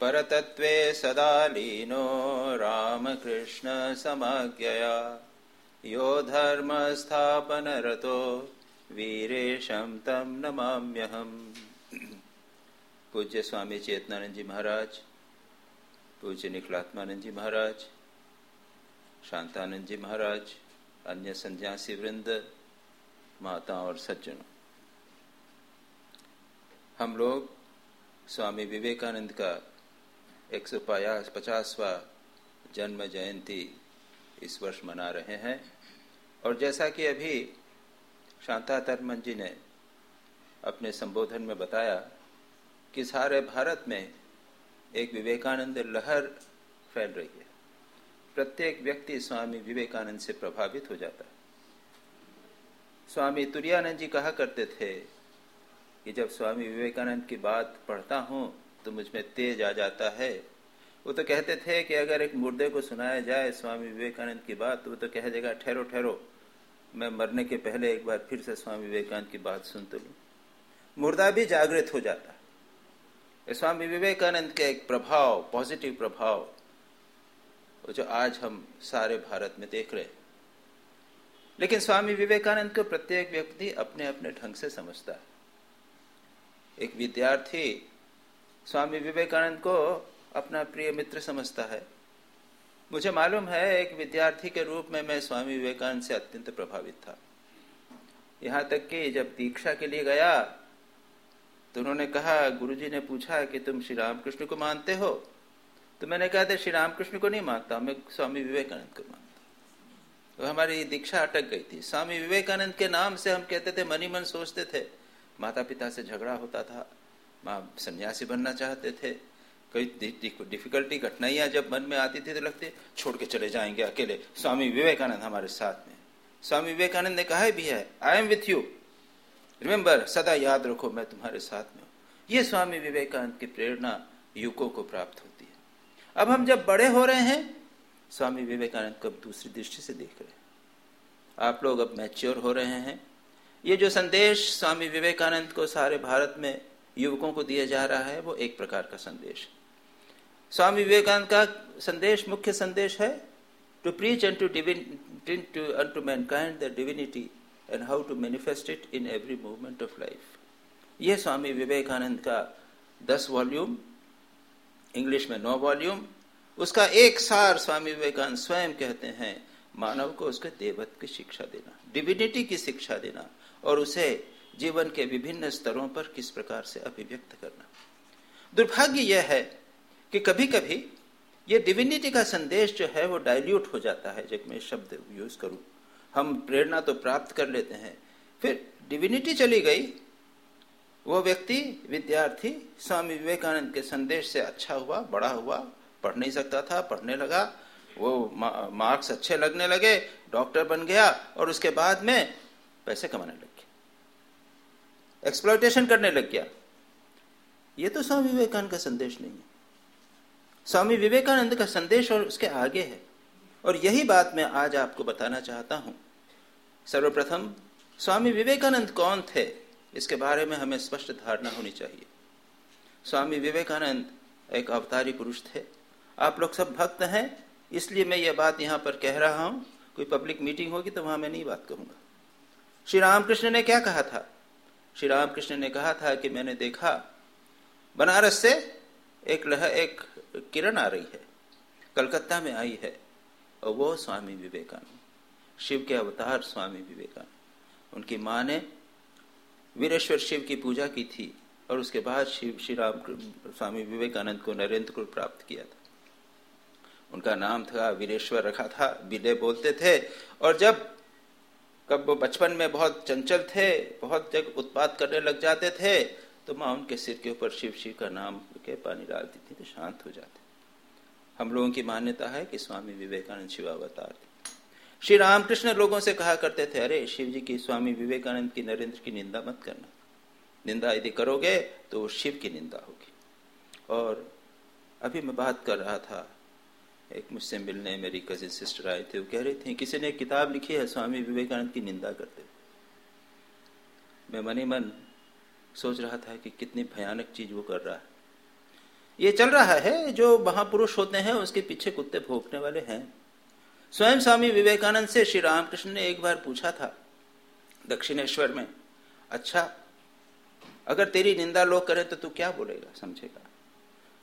परतत्वे सदा लीनो रामकृष्णसमाज्ञया। यो धर्मस्थापनरतो वीरेशं तं नमाम्यहम्। पूज्य स्वामी चेतनानंद जी महाराज, पूज्य निखलात्मानंद जी महाराज शांतानंद जी महाराज, अन्य संन्यासी वृंद, माता और सज्जनों। हम लोग स्वामी विवेकानंद का एक सौ पचासवा जन्म जयंती इस वर्ष मना रहे हैं। और जैसा कि अभी शांता तरमन जी ने अपने संबोधन में बताया कि सारे भारत में एक विवेकानंद लहर फैल रही है। प्रत्येक व्यक्ति स्वामी विवेकानंद से प्रभावित हो जाता है। स्वामी तुरानंद जी कहा करते थे कि जब स्वामी विवेकानंद की बात पढ़ता हूँ तो मुझमें तेज आ जाता है। वो तो कहते थे कि अगर एक मुर्दे को सुनाया जाए स्वामी विवेकानंद की बात तो वो तो कह देगा, ठहरो ठहरो। मैं मरने के पहले एक बार फिर से स्वामी विवेकानंद की बात सुन तो लू। मुर्दा भी जागृत हो जाता। है स्वामी विवेकानंद के एक प्रभाव, पॉजिटिव प्रभाव जो आज हम सारे भारत में देख रहे हैं। लेकिन स्वामी विवेकानंद को प्रत्येक व्यक्ति अपने अपने ढंग से समझता है। एक विद्यार्थी स्वामी विवेकानंद को अपना प्रिय मित्र समझता है। मुझे मालूम है एक विद्यार्थी के रूप में मैं स्वामी विवेकानंद से अत्यंत प्रभावित था। यहाँ तक कि जब दीक्षा के लिए गया तो उन्होंने कहा, गुरुजी ने पूछा कि तुम श्री रामकृष्ण को मानते हो? तो मैंने कहा था श्री रामकृष्ण को नहीं मानता, मैं स्वामी विवेकानंद को मानता तो हमारी दीक्षा अटक गई थी। स्वामी विवेकानंद के नाम से हम कहते थे, मनी मन सोचते थे। माता पिता से झगड़ा होता था। माँ सन्यासी बनना चाहते थे। कई डिफिकल्टी कठिनाइयाँ जब मन में आती थी तो लगते, छोड़ के चले जाएँगे अकेले। स्वामी विवेकानंद हमारे साथ में। स्वामी विवेकानंद ने कहा भी है। I am with you remember सदा याद रखो, मैं तुम्हारे साथ में हूँ। ये स्वामी विवेकानंद की प्रेरणा युवकों को प्राप्त होती है। अब हम जब बड़े हो रहे हैं, स्वामी विवेकानंद को अब दूसरी दृष्टि से देख रहे हैं। आप लोग अब मैच्योर हो रहे हैं। ये जो संदेश स्वामी विवेकानंद को सारे भारत में युवकों को दिया जा रहा है, वो एक प्रकार का संदेश स्वामी विवेकानंद का संदेश, मुख्य संदेश है to preach and to divine to unto mankind the divinity and how to manifest it in every movement of life यह स्वामी विवेकानंद का दस वॉल्यूम इंग्लिश में नौ वॉल्यूम उसका एक सार स्वामी विवेकानंद स्वयं कहते हैं, मानव को उसके देवत्व की शिक्षा देना डिविनिटी की शिक्षा देना और उसे जीवन के विभिन्न स्तरों पर किस प्रकार से अभिव्यक्त करना। दुर्भाग्य यह है कि कभी कभी ये डिविनिटी का संदेश जो है वो डाइल्यूट हो जाता है, जब मैं शब्द यूज़ करूँ। हम प्रेरणा तो प्राप्त कर लेते हैं, फिर डिविनिटी चली गई, वो व्यक्ति, विद्यार्थी, स्वामी विवेकानंद के संदेश से अच्छा हुआ, बड़ा हुआ, पढ़ नहीं सकता था, पढ़ने लगा, वो मार्क्स अच्छे लगने लगे डॉक्टर बन गया, और उसके बाद में पैसे कमाने लग। एक्सप्लोटेशन करने लग गया। ये तो स्वामी विवेकानंद का संदेश नहीं है। स्वामी विवेकानंद का संदेश और उसके आगे है। और यही बात मैं आज आपको बताना चाहता हूँ। सर्वप्रथम, स्वामी विवेकानंद कौन थे? इसके बारे में हमें स्पष्ट धारणा होनी चाहिए। स्वामी विवेकानंद एक अवतारी पुरुष थे। आप लोग सब भक्त हैं, इसलिए मैं ये बात यहाँ पर कह रहा हूँ। कोई पब्लिक मीटिंग होगी तो वहाँ मैं नहीं बात कहूँगा श्री रामकृष्ण ने क्या कहा था? श्री रामकृष्ण ने कहा था कि मैंने देखा, बनारस से एक लह, एक किरण आ रही है, कलकत्ता में आई है, और वो स्वामी विवेकानंद, शिव के अवतार स्वामी विवेकानंद। उनकी माँ ने वीरेश्वर शिव की पूजा की थी, और उसके बाद शिव श्री राम स्वामी विवेकानंद को नरेंद्र को प्राप्त किया था। उनका नाम था वीरेश्वर, रखा था विले बोलते थे, और जब कब वो बचपन में बहुत चंचल थे, बहुत जग उत्पाद करने लग जाते थे तो माँ उनके सिर के ऊपर शिव शिव का नाम के पानी डालती थी तो शांत हो जाते। हम लोगों की मान्यता है कि स्वामी विवेकानंद शिवावतार थे। श्री रामकृष्ण लोगों से कहा करते थे, अरे, शिव जी की स्वामी विवेकानंद की नरेंद्र की निंदा मत करना। निंदा यदि करोगे तो शिव की निंदा होगी। और अभी मैं बात कर रहा था एक मुझसे मिलने मेरी कजिन सिस्टर आए थे, वो कह रहे थे, किसी ने किताब लिखी है, स्वामी विवेकानंद की निंदा करते मैं मनी मन सोच रहा था कि कितनी भयानक चीज़ वो कर रहा है। ये चल रहा है जो महापुरुष होते हैं, उसके पीछे कुत्ते भोंकने वाले हैं। स्वयं स्वामी विवेकानंद से श्री रामकृष्ण ने एक बार पूछा था, दक्षिणेश्वर में अच्छा अगर तेरी निंदा लोग करें तो तू क्या बोलेगा? समझेगा।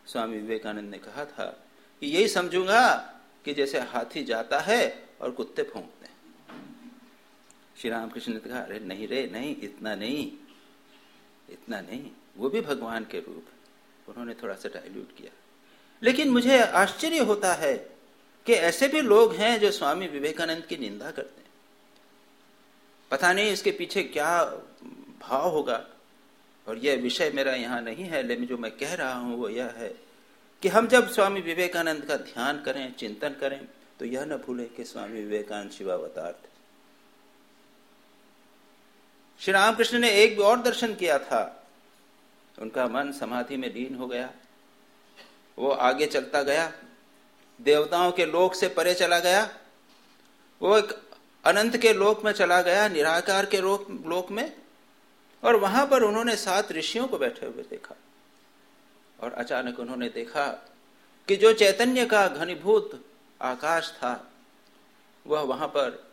स्वामी विवेकानंद ने कहा था कि यही समझूँगा कि जैसे हाथी जाता है और कुत्ते भोंकते हैं। श्री रामकृष्ण ने कहा, अरे नहीं रे, नहीं, इतना नहीं इतना नहीं, वो भी भगवान के रूप उन्होंने थोड़ा सा डाइल्यूट किया। लेकिन मुझे आश्चर्य होता है कि ऐसे भी लोग हैं जो स्वामी विवेकानंद की निंदा करते हैं। पता नहीं इसके पीछे क्या भाव होगा। और यह विषय मेरा यहाँ नहीं है, लेकिन जो मैं कह रहा हूँ वो यह है कि हम जब स्वामी विवेकानंद का ध्यान करें, चिंतन करें तो यह न भूलें कि स्वामी विवेकानंद शिवावतार थे श्री रामकृष्ण ने एक और दर्शन किया था। उनका मन समाधि में लीन हो गया। वो आगे चलता गया। देवताओं के लोक से परे चला गया। वो एक अनंत के लोक में चला गया, निराकार के लोक लोक में। और वहाँ पर उन्होंने सात ऋषियों को बैठे हुए देखा। और अचानक उन्होंने देखा कि जो चैतन्य का घनीभूत आकाश था, वह वहाँ पर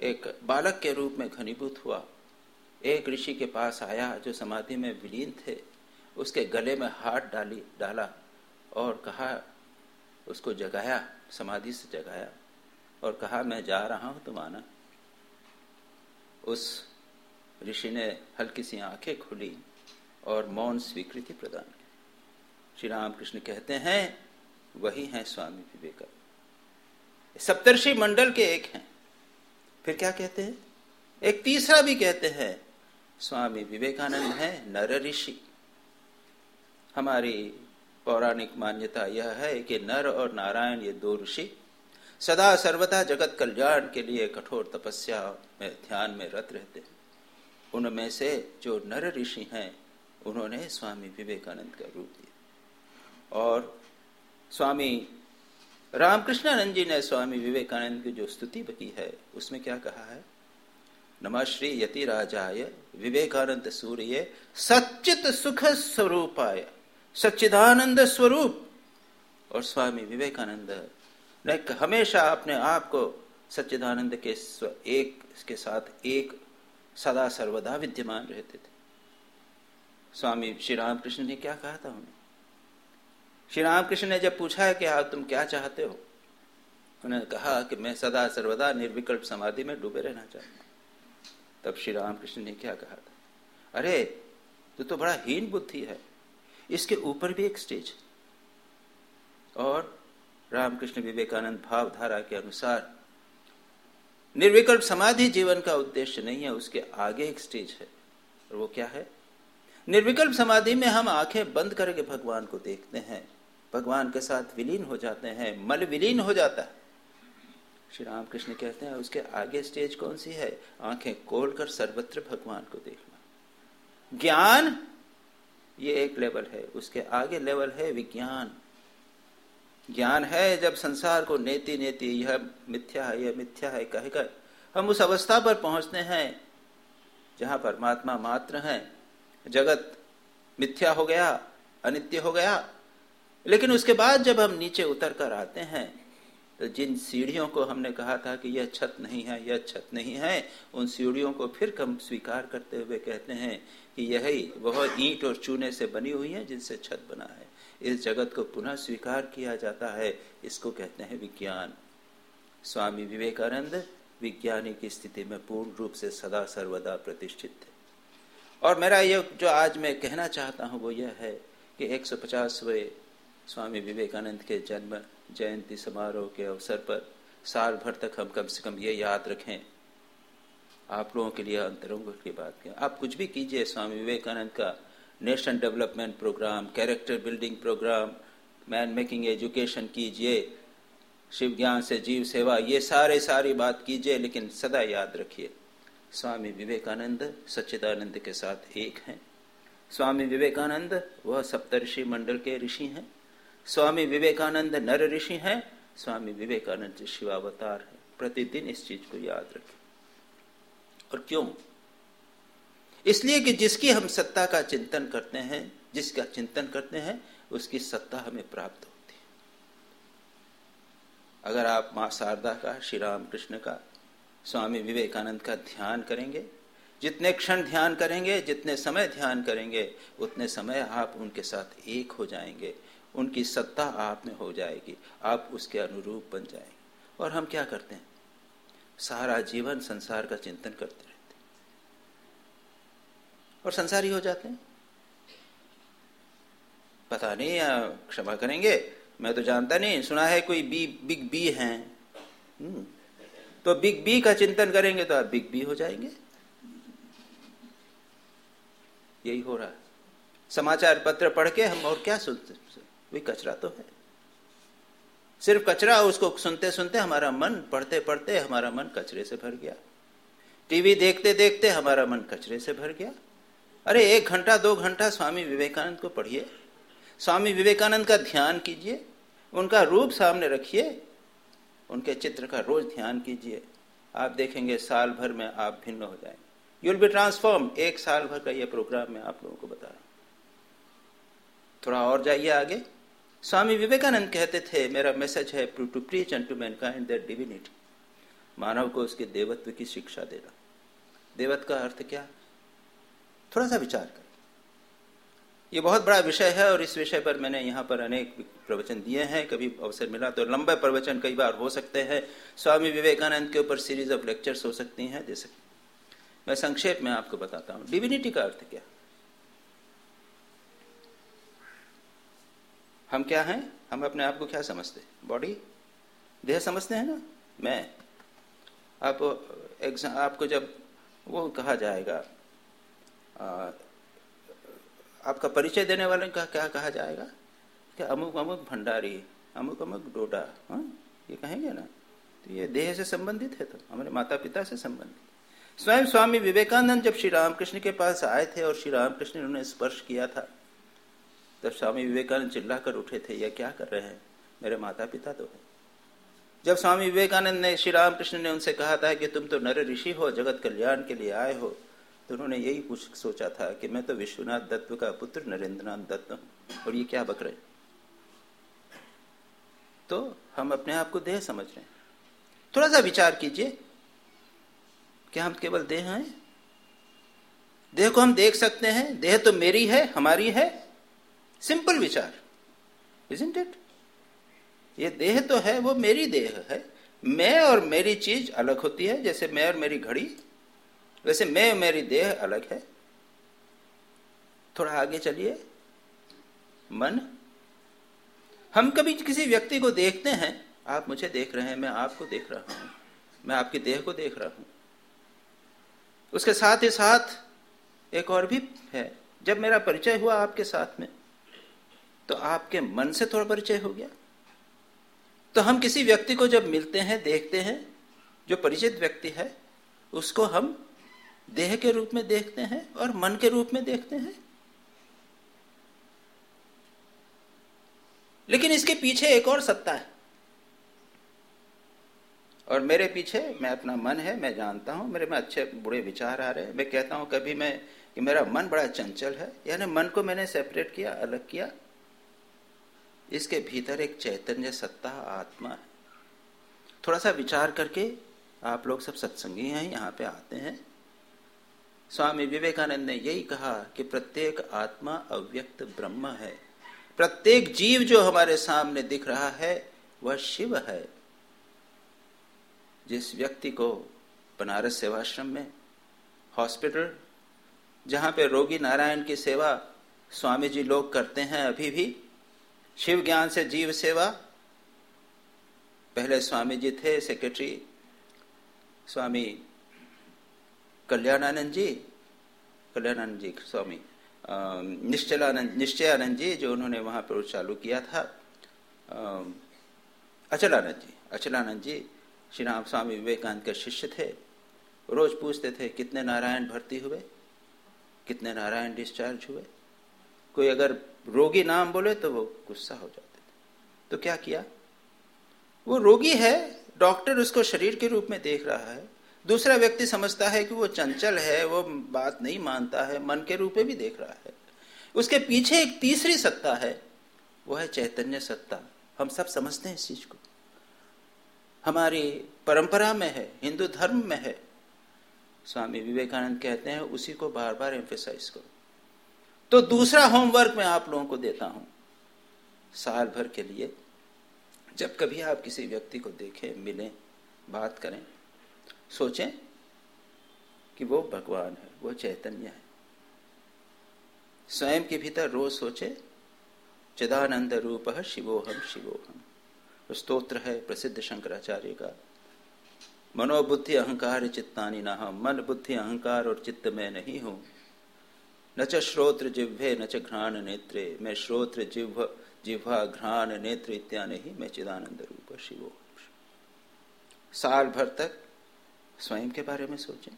एक बालक के रूप में घनीभूत हुआ। एक ऋषि के पास आया जो समाधि में विलीन थे, उसके गले में हाथ डाली, डाला और कहा, उसको जगाया, समाधि से जगाया और कहा, मैं जा रहा हूँ, तुम आना। उस ऋषि ने हल्की सी आँखें खुली और मौन स्वीकृति प्रदान की। श्री रामकृष्ण कहते हैं, वही हैं स्वामी विवेकानंद। सप्तर्षि मंडल के एक हैं। फिर क्या कहते हैं? एक तीसरा भी कहते हैं, स्वामी विवेकानंद है नर ऋषि। हमारी पौराणिक मान्यता यह है कि नर और नारायण ये दो ऋषि सदा सर्वदा जगत कल्याण के लिए कठोर तपस्या में, ध्यान में रत रहते हैं। उनमें से जो नर ऋषि हैं, उन्होंने स्वामी विवेकानंद का रूप दिया और स्वामी रामकृष्णानंद जी ने स्वामी विवेकानंद की जो स्तुति की है, उसमें क्या कहा है? नमः श्री यति राजाय विवेकानंद सूर्य सचित सुख स्वरूपाय, सच्चिदानंद स्वरूप। और स्वामी विवेकानंद ने हमेशा अपने आप को सच्चिदानंद के एक, के साथ एक, सदा सर्वदा विद्यमान रहते थे। स्वामी श्री रामकृष्ण ने क्या कहा था उन्हें? श्री रामकृष्ण ने जब पूछा कि आप तुम क्या चाहते हो, उन्होंने कहा कि मैं सदा सर्वदा निर्विकल्प समाधि में डूबे रहना चाहता हूँ। तब श्री रामकृष्ण ने क्या कहा था? अरे, तू तो बड़ा हीन बुद्धि है। इसके ऊपर भी एक स्टेज। और रामकृष्ण विवेकानंद भावधारा के अनुसार, निर्विकल्प समाधि जीवन का उद्देश्य नहीं है, उसके आगे एक स्टेज है। और वो क्या है? निर्विकल्प समाधि में हम आँखें बंद करके भगवान को देखते हैं। भगवान के साथ विलीन हो जाते हैं, मल विलीन हो जाता है। श्री रामकृष्ण कहते हैं, उसके आगे स्टेज कौन सी है? आँखें खोलकर सर्वत्र भगवान को देखना। ज्ञान, ये एक लेवल है, उसके आगे लेवल है विज्ञान। ज्ञान है जब संसार को नेति नेति यह मिथ्या है, यह मिथ्या है, कहकर हम उस अवस्था पर पहुँचते हैं, जहाँ परमात्मा मात्र है। जगत मिथ्या हो गया, अनित्य हो गया लेकिन उसके बाद जब हम नीचे उतर कर आते हैं तो जिन सीढ़ियों को हमने कहा था कि यह छत नहीं है, यह छत नहीं है, उन सीढ़ियों को फिर हम स्वीकार करते हुए कहते हैं कि यही वह ईंट और चूने से बनी हुई है जिनसे छत बना है। इस जगत को पुनः स्वीकार किया जाता है, इसको कहते हैं विज्ञान। स्वामी विवेकानंद विज्ञानी की स्थिति में पूर्ण रूप से सदा सर्वदा प्रतिष्ठित थे। और मेरा ये जो आज मैं कहना चाहता हूँ, वो यह है कि 150वें स्वामी विवेकानंद के जन्म जयंती समारोह के अवसर पर साल भर तक हम कम से कम ये याद रखें। आप लोगों के लिए अंतरंग की बात करें। आप कुछ भी कीजिए, स्वामी विवेकानंद का nation development program, character building program, man making education कीजिए, शिव ज्ञान से जीव सेवा, ये सारे सारी बात कीजिए, लेकिन सदा याद रखिए, स्वामी विवेकानंद सच्चिदानंद के साथ एक हैं। स्वामी विवेकानंद, वह सप्तऋषि मंडल के ऋषि हैं। स्वामी विवेकानंद नर ऋषि हैं, स्वामी विवेकानंद जी शिवावतार है। प्रतिदिन इस चीज़ को याद रखें। और क्यों? इसलिए कि जिसकी हम सत्ता का चिंतन करते हैं, जिसका चिंतन करते हैं, उसकी सत्ता हमें प्राप्त होती है। अगर आप माँ शारदा का, श्री राम कृष्ण का, स्वामी विवेकानंद का ध्यान करेंगे, जितने क्षण ध्यान करेंगे, जितने समय ध्यान करेंगे, उतने समय आप उनके साथ एक हो जाएँगे। उनकी सत्ता आप में हो जाएगी, आप उसके अनुरूप बन जाएँगे। और हम क्या करते हैं? सारा जीवन संसार का चिंतन करते रहते हैं। और संसारी हो जाते हैं। पता नहीं क्षमा करेंगे, मैं तो जानता नहीं, सुना है कोई बी, बिग बी हैं। हम्म। तो बिग बी का चिंतन करेंगे तो आप बिग बी हो जाएँगे। यही हो रहा है। समाचार पत्र पढ़ के हम और क्या सुनते वही कचरा तो है। सिर्फ़ कचरा उसको सुनते सुनते हमारा मन पढ़ते पढ़ते हमारा मन कचरे से भर गया। टीवी देखते देखते हमारा मन कचरे से भर गया। अरे, एक घंटा, दो घंटा स्वामी विवेकानंद को पढ़िए। स्वामी विवेकानंद का ध्यान कीजिए। उनका रूप सामने रखिए। उनके चित्र का रोज ध्यान कीजिए। आप देखेंगे साल भर में आप भिन्न हो जाएँगे। यूल बी ट्रांसफॉर्म एक साल भर का ये प्रोग्राम मैं आप लोगों को बता रहा हूँ। थोड़ा और जाइए आगे। स्वामी विवेकानंद कहते थे, मेरा मैसेज है to to preach and to mankind that divinity मानव को उसके देवत्व की शिक्षा देना देवत्व का अर्थ क्या? थोड़ा सा विचार कर। ये बहुत बड़ा विषय है और इस विषय पर मैंने यहाँ पर अनेक प्रवचन दिए हैं। कभी अवसर मिला तो लंबे प्रवचन कई बार हो सकते हैं। स्वामी विवेकानंद के ऊपर सीरीज़ ऑफ़ लेक्चर्स हो सकती हैं। जैसे मैं संक्षेप में आपको बताता हूँ। डिविनिटी का अर्थ क्या? हम क्या हैं? हम अपने आप को क्या समझते बॉडी देह समझते हैं ना? मैं। आप एग्ज़ाम आपको जब वो कहा जाएगा आ, आपका परिचय देने वाले का क्या कहा जाएगा? कि अमुक अमुक भंडारी अमुक अमुक डोडा हाँ? ये कहेंगे ना? तो ये देह से संबंधित है तो हमारे माता पिता से संबंधित। स्वयं स्वामी विवेकानंद जब श्री रामकृष्ण के पास आए थे और श्री रामकृष्ण ने उन्हें स्पर्श किया था तब स्वामी विवेकानंद चिल्ला कर उठे थे, यह क्या कर रहे हैं? मेरे माता पिता तो है। जब स्वामी विवेकानंद ने श्री रामकृष्ण ने उनसे कहा था कि तुम तो नर ऋषि हो, जगत कल्याण के लिए आए हो तो उन्होंने यही कुछ सोचा था कि मैं तो विश्वनाथ दत्त का पुत्र नरेंद्रनाथ दत्त हूँ, और ये क्या बकरे? तो हम अपने आप को देह समझ रहे हैं। थोड़ा सा विचार कीजिए, क्या हम केवल देह हैं? देह को हम देख सकते हैं, देह तो मेरी है, हमारी है सिंपल विचार इजेंट इट ये देह तो है, वो मेरी देह है। मैं और मेरी चीज़ अलग होती है, जैसे मैं और मेरी घड़ी, वैसे मैं और मेरी देह अलग है। थोड़ा आगे चलिए। मन, हम कभी किसी व्यक्ति को देखते हैं, आप मुझे देख रहे हैं, मैं आपको देख रहा हूँ, मैं आपकी देह को देख रहा हूँ। उसके साथ ही साथ एक और भी है, जब मेरा परिचय हुआ आपके साथ में तो आपके मन से थोड़ा परिचय हो गया। तो हम किसी व्यक्ति को जब मिलते हैं, देखते हैं, जो परिचित व्यक्ति है, उसको हम देह के रूप में देखते हैं और मन के रूप में देखते हैं। लेकिन इसके पीछे एक और सत्ता है। और मेरे पीछे मैं अपना मन है, मैं जानता हूँ, मेरे में अच्छे बुरे विचार आ रहे हैं। मैं कहता हूँ, कभी मैं कि मेरा मन बड़ा चंचल है, यानी मन को मैंने सेपरेट किया, अलग किया इसके भीतर एक चैतन्य सत्ता, आत्मा है। थोड़ा सा विचार करके आप लोग सब सत्संगी हैं, यहाँ पे आते हैं। स्वामी विवेकानंद ने यही कहा कि प्रत्येक आत्मा अव्यक्त ब्रह्म है। प्रत्येक जीव जो हमारे सामने दिख रहा है, वह शिव है। जिस व्यक्ति को बनारस सेवाश्रम में, हॉस्पिटल, जहाँ पे रोगी नारायण की सेवा स्वामी जी लोग करते हैं अभी भी शिव ज्ञान से जीव सेवा। पहले स्वामी जी थे सेक्रेटरी स्वामी कल्याणानंद जी कल्याणानंद जी, स्वामी निश्चलानंद, निश्चयानंद जी, जो उन्होंने वहाँ पर चालू किया था। अचलानंद जी अचलानंद जी, श्री राम स्वामी विवेकानंद के शिष्य थे। रोज पूछते थे, कितने नारायण भर्ती हुए? कितने नारायण डिस्चार्ज हुए? कोई अगर रोगी नाम बोले तो वो गुस्सा हो जाते थे। तो क्या किया? वो रोगी है, डॉक्टर उसको शरीर के रूप में देख रहा है। दूसरा व्यक्ति समझता है कि वो चंचल है, वो बात नहीं मानता है, मन के रूप में भी देख रहा है। उसके पीछे एक तीसरी सत्ता है, वो है चैतन्य सत्ता। हम सब समझते हैं इस चीज़ को। हमारी परंपरा में है, हिंदू धर्म में है। स्वामी विवेकानंद कहते हैं, उसी को बार बार एम्फेसाइज करो। तो दूसरा होमवर्क मैं आप लोगों को देता हूँ। साल भर के लिए जब कभी आप किसी व्यक्ति को देखें, मिलें, बात करें, सोचें कि वो भगवान है, वो चैतन्य है। स्वयं के भीतर रोज सोचे, चिदानंद रूप है शिवोहम शिवोहम स्तोत्र है प्रसिद्ध शंकराचार्य का। मनोबुद्धि अहंकार चित्तानी न मन बुद्धि अहंकार और चित्त में नहीं हूँ। न च श्रोत्र जिह्वे न च घ्राण नेत्रे मैं श्रोत्र जिह्व जिह्वा घ्राण नेत्र इत्यादि ही मैं चिदानंद रूप शिवो। साल भर तक स्वयं के बारे में सोचें।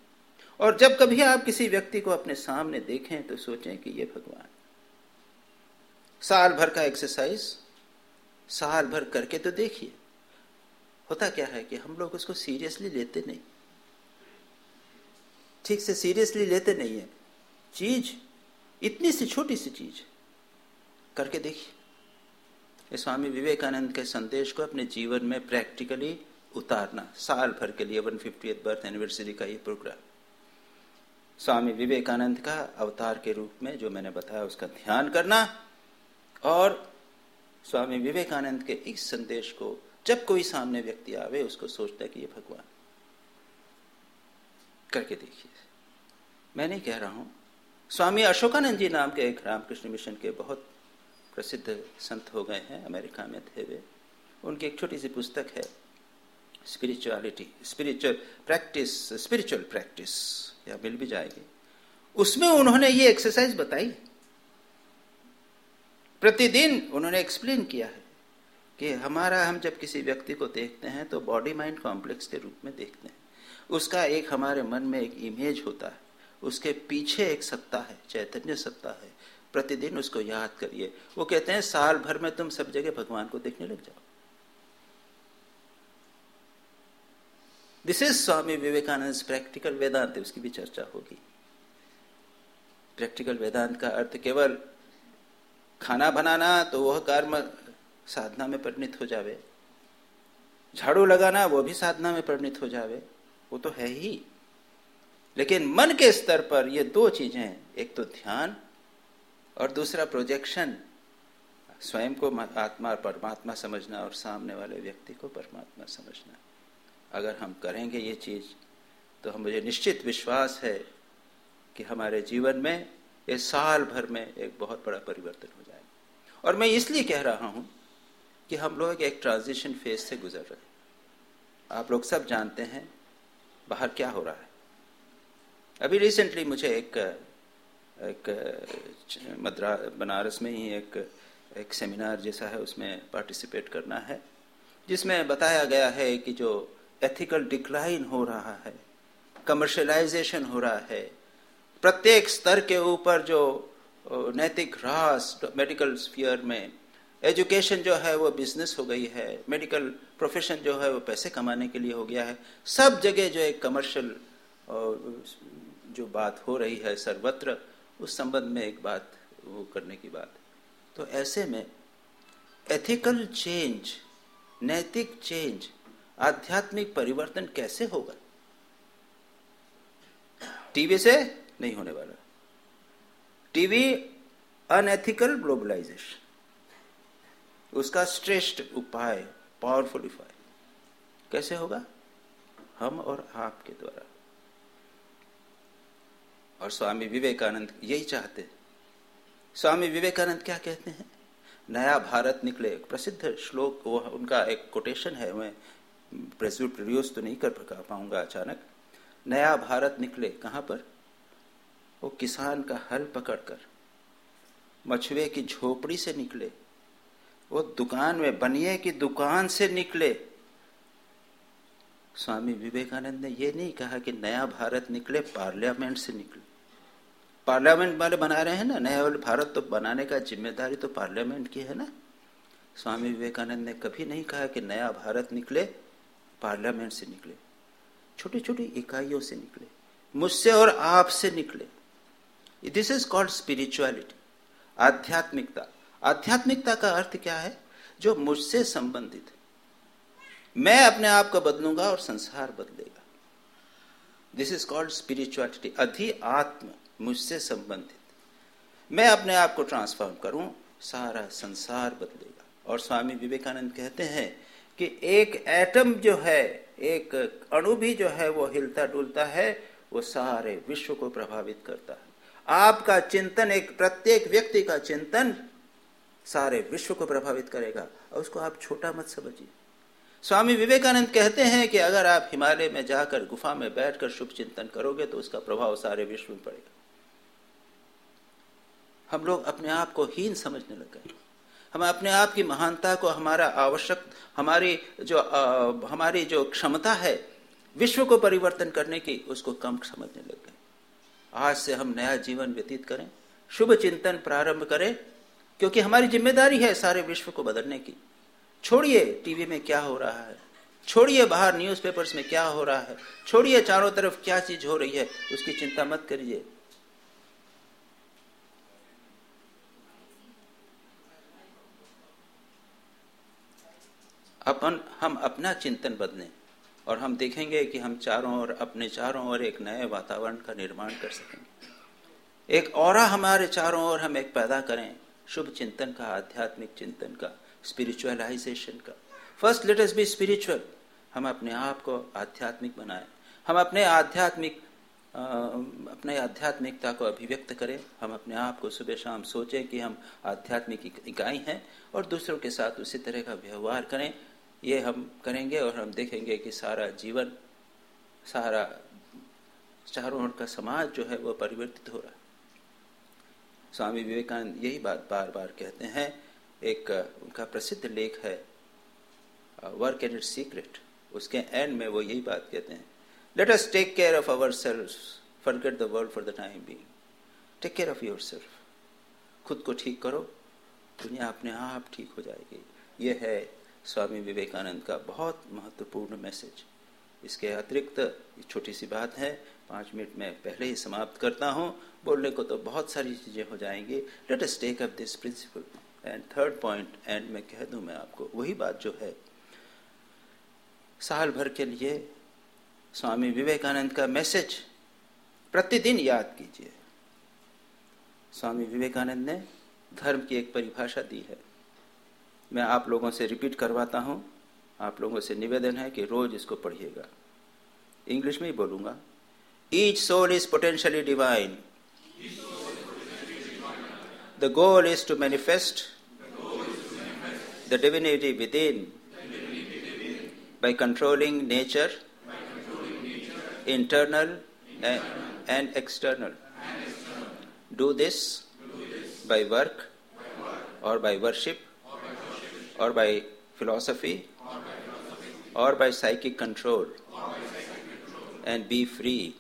और जब कभी आप किसी व्यक्ति को अपने सामने देखें तो सोचें कि ये भगवान। साल भर का एक्सरसाइज साल भर करके तो देखिए। होता क्या है कि हम लोग उसको सीरियसली लेते नहीं। ठीक से सीरियसली लेते नहीं है। चीज़ इतनी सी छोटी सी चीज़ करके देखिए। स्वामी विवेकानंद के संदेश को अपने जीवन में प्रैक्टिकली उतारना, साल भर के लिए, वन फिफ्टी बर्थ एनिवर्सरी का ये प्रोग्राम। स्वामी विवेकानंद का अवतार के रूप में जो मैंने बताया, उसका ध्यान करना और स्वामी विवेकानंद के इस संदेश को जब कोई सामने व्यक्ति आवे, उसको सोचता कि ये भगवान। करके देखिए। मैं नहीं कह रहा हूँ स्वामी अशोकानंद जी नाम के एक रामकृष्ण मिशन के बहुत प्रसिद्ध संत हो गए हैं, अमेरिका में थे वे। उनकी एक छोटी सी पुस्तक है spirituality spiritual practice spiritual practice या मिल भी जाएगी। उसमें उन्होंने ये एक्सरसाइज बताई। प्रतिदिन उन्होंने एक्सप्लेन किया है कि हमारा, हम जब किसी व्यक्ति को देखते हैं तो बॉडी माइंड कॉम्प्लेक्स के रूप में देखते हैं। उसका एक हमारे मन में एक इमेज होता है। उसके पीछे एक सत्ता है, चैतन्य सत्ता है। प्रतिदिन उसको याद करिए। वो कहते हैं, साल भर में तुम सब जगह भगवान को देखने लग जाओ। This is Swami Vivekananda practical Vedanta उसकी भी चर्चा होगी। प्रैक्टिकल वेदांत का अर्थ केवल खाना बनाना तो वह कर्म साधना में परिणित हो जावे। झाड़ू लगाना वो भी साधना में परिणित हो जावे। वो तो है ही। लेकिन मन के स्तर पर ये दो चीज़ें, एक तो ध्यान और दूसरा प्रोजेक्शन स्वयं को आत्मा और परमात्मा समझना और सामने वाले व्यक्ति को परमात्मा समझना। अगर हम करेंगे ये चीज़ तो हम मुझे निश्चित विश्वास है कि हमारे जीवन में ये साल भर में एक बहुत बड़ा परिवर्तन हो जाएगा। और मैं इसलिए कह रहा हूँ कि हम लोग एक ट्रांजिशन फ़ेज़ से गुजर रहे हैं। आप लोग सब जानते हैं बाहर क्या हो रहा है। अभी रिसेंटली मुझे एक एक, मद्रा, बनारस में ही एक एक सेमिनार जैसा है, उसमें पार्टिसिपेट करना है, जिसमें बताया गया है कि जो एथिकल डिक्लाइन हो रहा है कमर्शलाइजेशन हो रहा है, प्रत्येक स्तर के ऊपर जो नैतिक ह्रास मेडिकल स्फीयर में एजुकेशन जो है, वो बिज़नेस हो गई है मेडिकल प्रोफेशन जो है, वो पैसे कमाने के लिए हो गया है, सब जगह जो एक कमर्शियल जो बात हो रही है सर्वत्र, उस संबंध में एक बात, वो करने की बात। तो ऐसे में एथिकल चेंज नैतिक चेंज आध्यात्मिक परिवर्तन कैसे होगा? टीवी से नहीं होने वाला। टीवी अनएथिकल ग्लोबलाइजेशन उसका श्रेष्ठ उपाय पावरफुल उपाय। कैसे होगा? हम और आपके द्वारा। और स्वामी विवेकानंद यही चाहते स्वामी विवेकानंद क्या कहते हैं? नया भारत निकले प्रसिद्ध श्लोक, वो उनका एक कोटेशन है, मैं प्रोड्यूस तो नहीं कर पाऊँगा अचानक। नया भारत निकले, कहाँ पर? वो किसान का हल पकड़कर, मछुए की झोपड़ी से निकले। वो दुकान में, बनिए की दुकान से निकले। स्वामी विवेकानंद ने ये नहीं कहा कि नया भारत निकले, पार्लियामेंट से निकले। पार्लियामेंट वाले बना रहे हैं ना, नया वाले भारत तो बनाने का ज़िम्मेदारी तो पार्लियामेंट की है ना। स्वामी विवेकानंद ने कभी नहीं कहा कि नया भारत निकले, पार्लियामेंट से निकले। छोटी छोटी इकाइयों से निकले, मुझसे और आपसे निकले। दिस इज़ कॉल्ड स्पिरिचुअलिटी आध्यात्मिकता। आध्यात्मिकता का अर्थ क्या है? जो मुझसे संबंधित मैं अपने आप को बदलूँगा और संसार बदलेगा। दिस इज़ कॉल्ड स्पिरिचुअलिटी अधि आत्म, मुझसे संबंधित। मैं अपने आप को ट्रांसफॉर्म करूँ, सारा संसार बदलेगा। और स्वामी विवेकानंद कहते हैं कि एक एटम जो है, एक अणु भी जो है, वो हिलता डुलता है, वो सारे विश्व को प्रभावित करता है। आपका चिंतन, एक प्रत्येक व्यक्ति का चिंतन सारे विश्व को प्रभावित करेगा। और उसको आप छोटा मत समझिए। स्वामी विवेकानंद कहते हैं कि अगर आप हिमालय में जाकर गुफा में बैठकर शुभ चिंतन करोगे तो उसका प्रभाव सारे विश्व में पड़ेगा। हम लोग अपने आप को हीन समझने लग गए। हम अपने आप की महानता को हमारा आवश्यक हमारी जो आ, हमारी जो क्षमता है विश्व को परिवर्तन करने की उसको कम समझने लग गए। आज से हम नया जीवन व्यतीत करें शुभ चिंतन प्रारंभ करें क्योंकि हमारी ज़िम्मेदारी है सारे विश्व को बदलने की। छोड़िए टीवी में क्या हो रहा है। छोड़िए बाहर न्यूज़पेपर्स में क्या हो रहा है। छोड़िए चारों तरफ़ क्या चीज़ हो रही है, उसकी चिंता मत करिए। अपन, हम अपना चिंतन बदलें और हम देखेंगे कि हम चारों ओर, अपने चारों ओर एक नए वातावरण का निर्माण कर सकेंगे। एक और हमारे चारों ओर हम एक पैदा करें, शुभ चिंतन का, आध्यात्मिक चिंतन का। स्पिरिचुअलाइजेशन का। First let us be spiritual हम अपने आप को आध्यात्मिक बनाएँ। हम अपने आध्यात्मिक अपने आध्यात्मिकता को अभिव्यक्त करें। हम अपने आप को सुबह शाम सोचें कि हम आध्यात्मिक इकाई हैं और दूसरों के साथ उसी तरह का व्यवहार करें। ये हम करेंगे और हम देखेंगे कि सारा जीवन, सारा चारों ओर का समाज जो है वो परिवर्तित हो रहा है। स्वामी विवेकानंद यही बात बार बार कहते हैं एक उनका प्रसिद्ध लेख है वर्क एंड इट सीक्रेट उसके एंड में वो यही बात कहते हैं let us take care of our self forget the world for the time being take care of your self खुद को ठीक करो. दुनिया अपने आप ठीक हो जाएगी. ये है स्वामी विवेकानंद का बहुत महत्वपूर्ण मैसेज इसके अतिरिक्त छोटी सी बात है, पाँच मिनट में पहले ही समाप्त करता हूँ। बोलने को तो बहुत सारी चीज़ें हो जाएँगी। Let us take up this principle and third point end में कह दूँ मैं आपको, वही बात जो है, साल भर के लिए स्वामी विवेकानंद का मैसेज प्रतिदिन याद कीजिए। स्वामी विवेकानंद ने धर्म की एक परिभाषा दी है। मैं आप लोगों से रिपीट करवाता हूँ, आप लोगों से निवेदन है कि रोज इसको पढ़िएगा। इंग्लिश में ही बोलूँगा each soul is potentially divine the goal is to manifest the divinity within, by, controlling nature, by controlling nature, internal, internal and, and, external. and external. Do this, Do this by, work, by work or by worship or by, worship, or by philosophy or, philosophy, or by psychic control, control and, be and be free.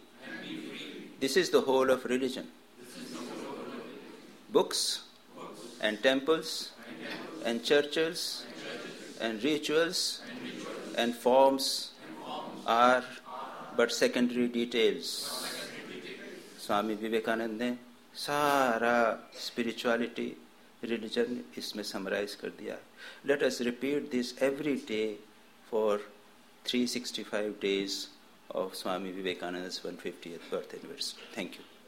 This is the whole of religion. Whole of religion. Books, Books and temples and churches and rituals and forms are but secondary details. Swami Vivekananda ने सारा spirituality religion इसमें summarise कर दिया है let us repeat this every day for 365 days of Swami Vivekananda's 150th birth anniversary. Thank you.